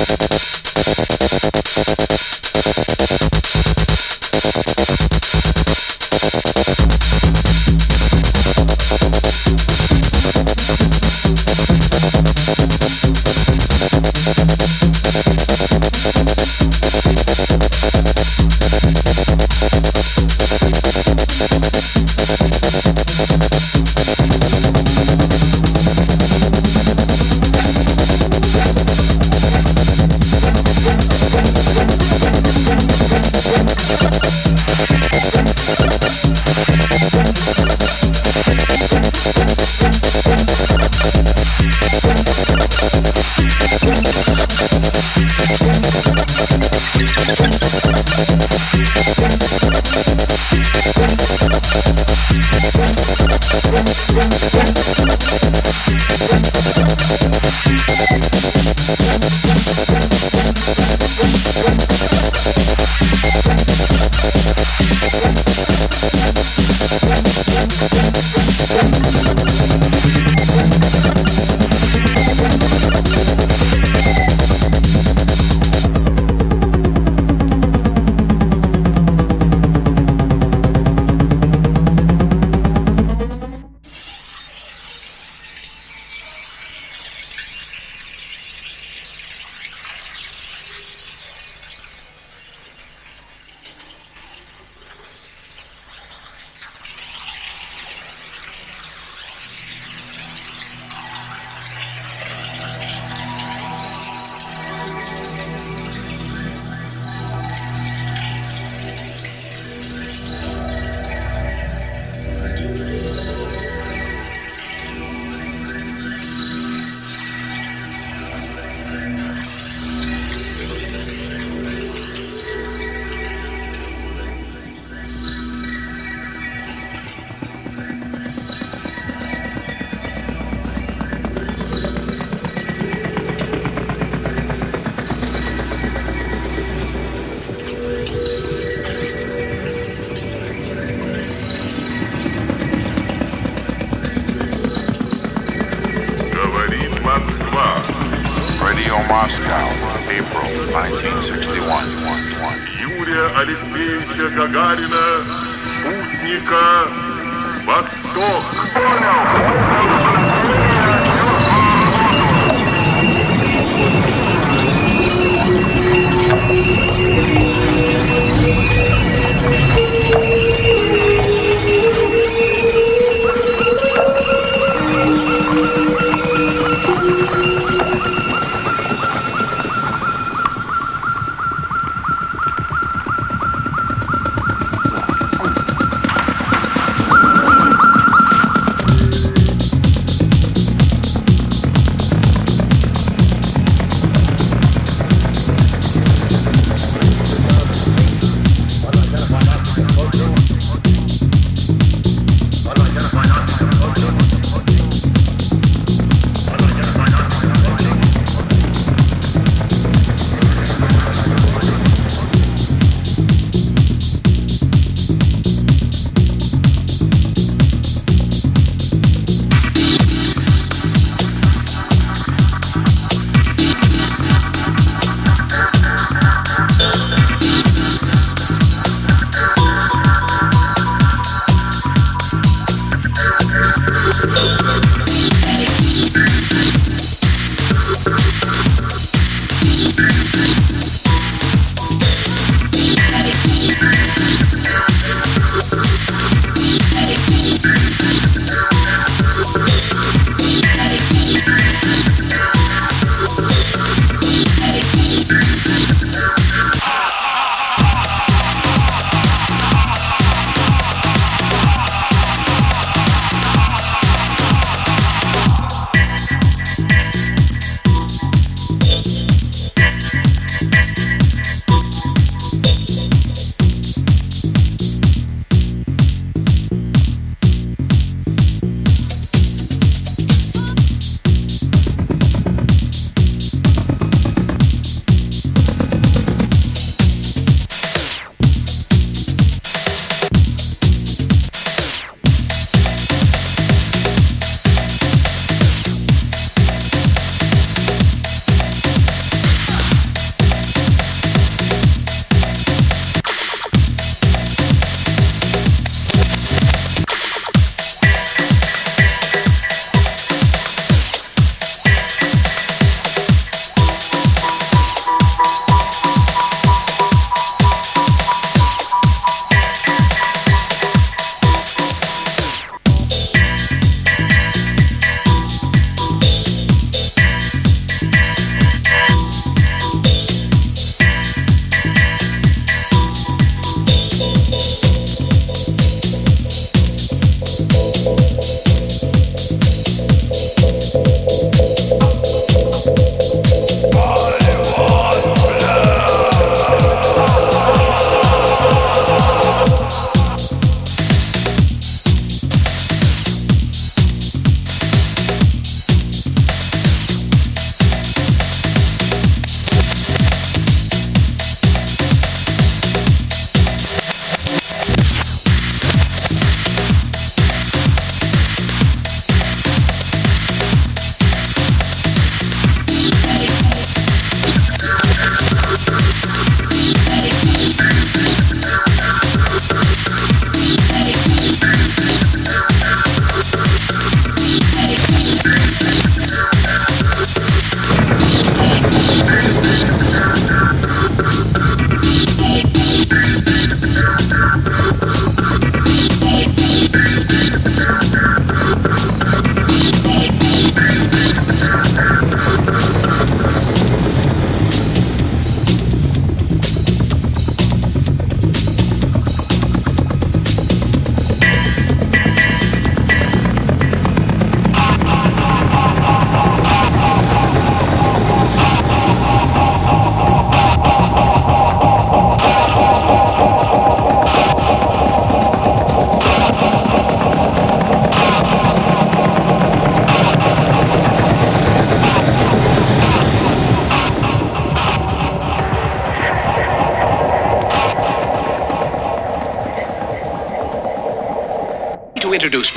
Gracias.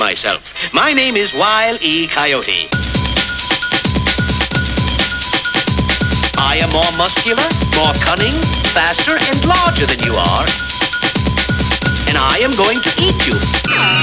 Myself. My name is Wile E. Coyote. I am more muscular, more cunning, faster, and larger than you are. And I am going to eat you.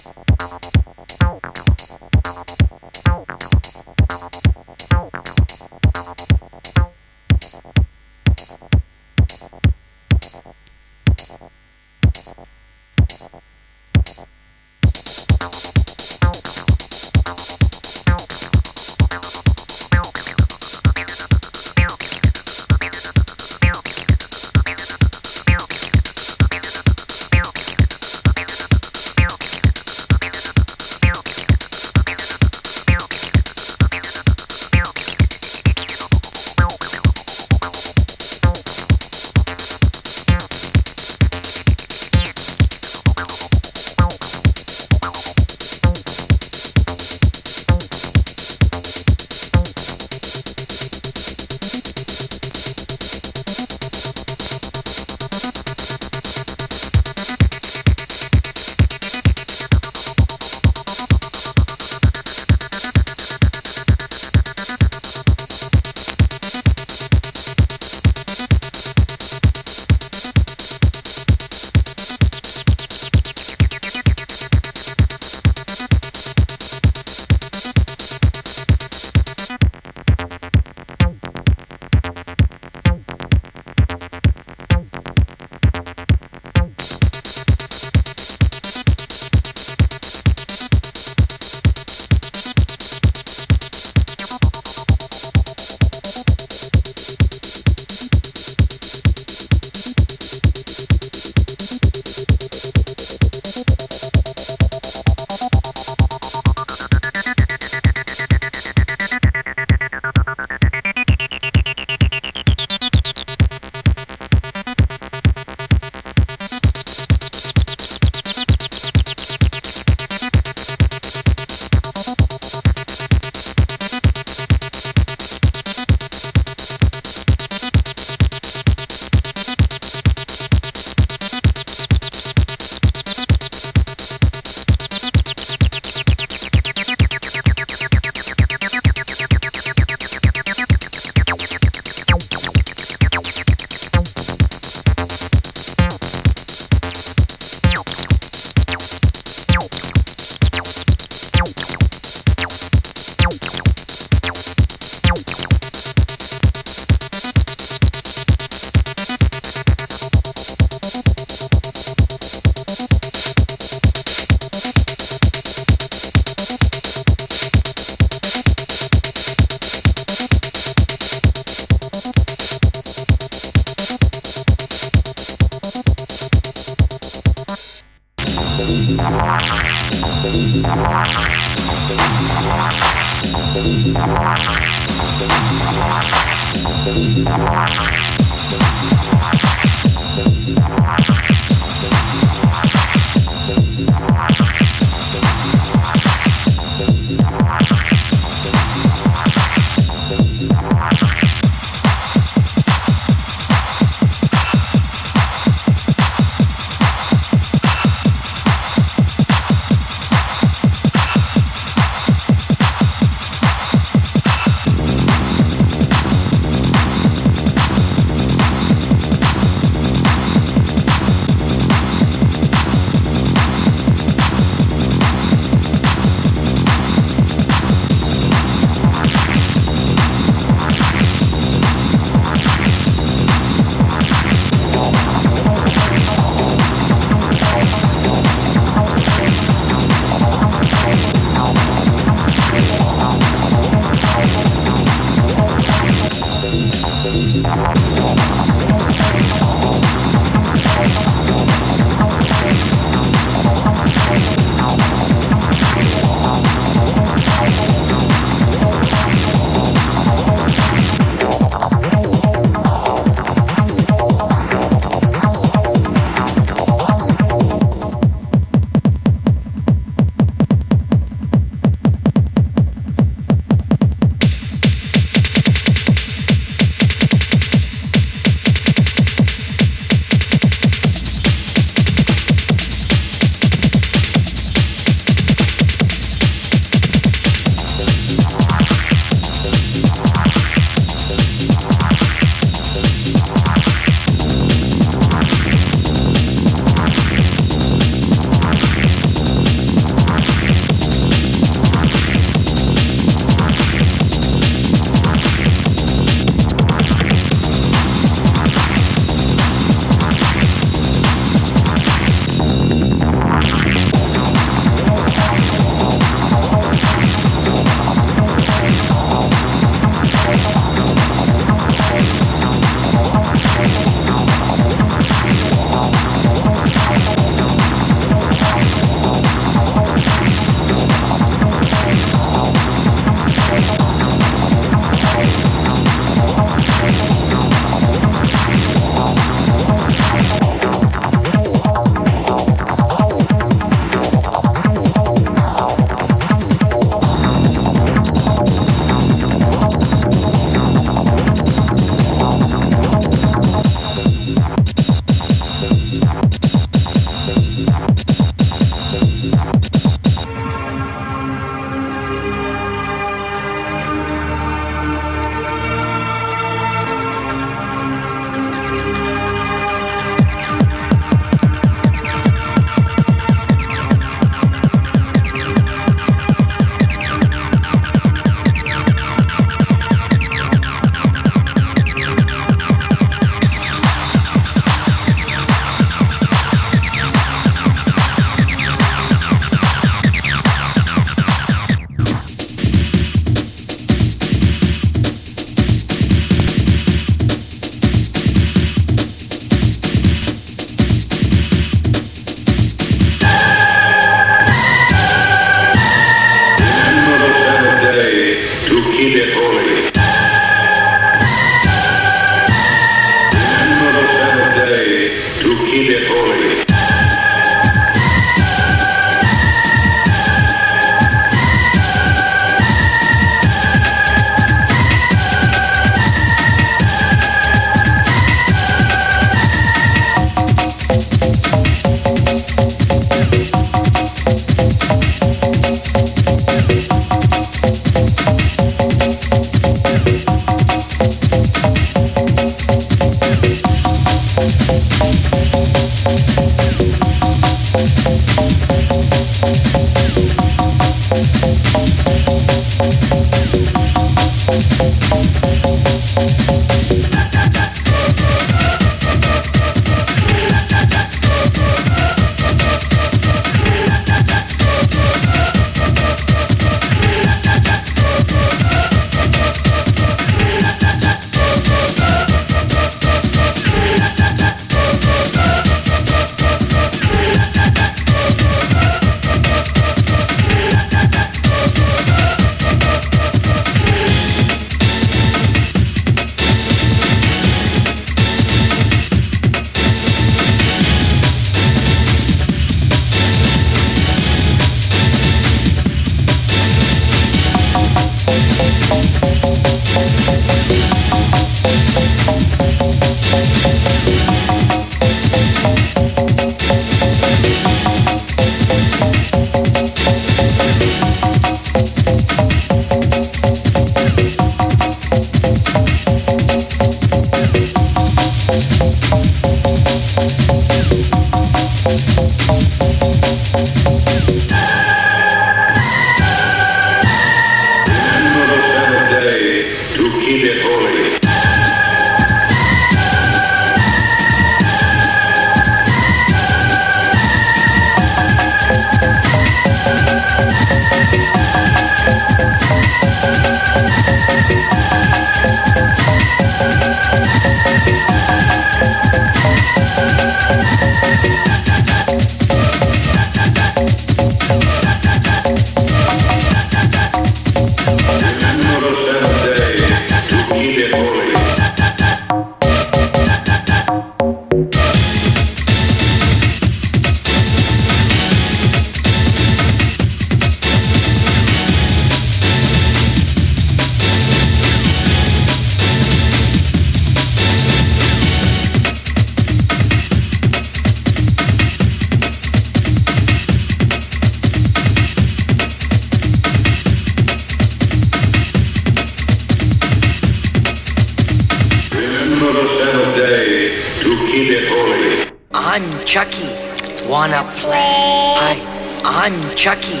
Chucky.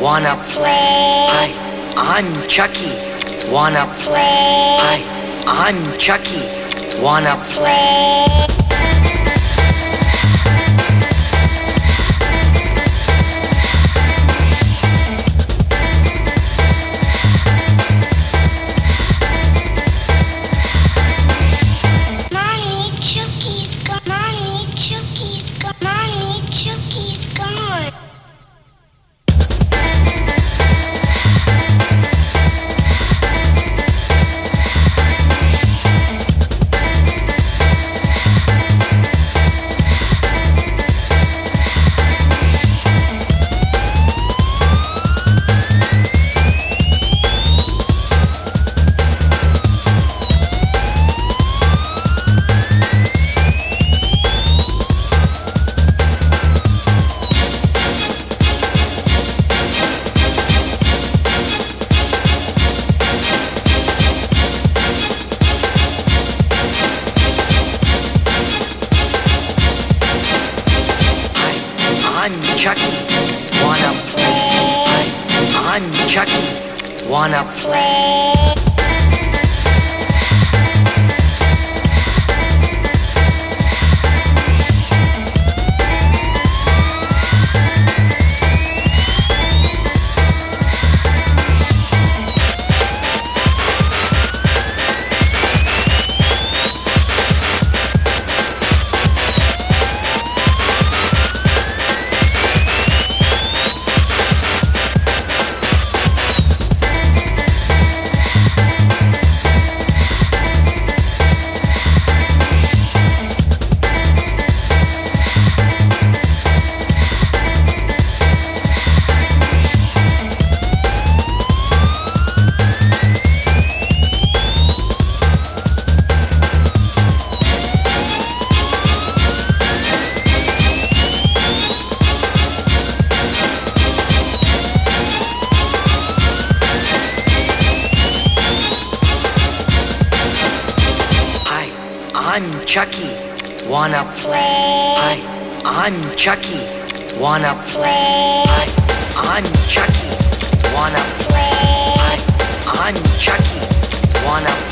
Wanna play? Hi, I'm Chucky. Wanna play? Hi, I'm Chucky. Wanna play? Wanna play? Wanna play? Hi, I'm Chucky. Wanna play? Hi, I'm Chucky. Wanna play? Hi, I'm Chucky. Wanna play?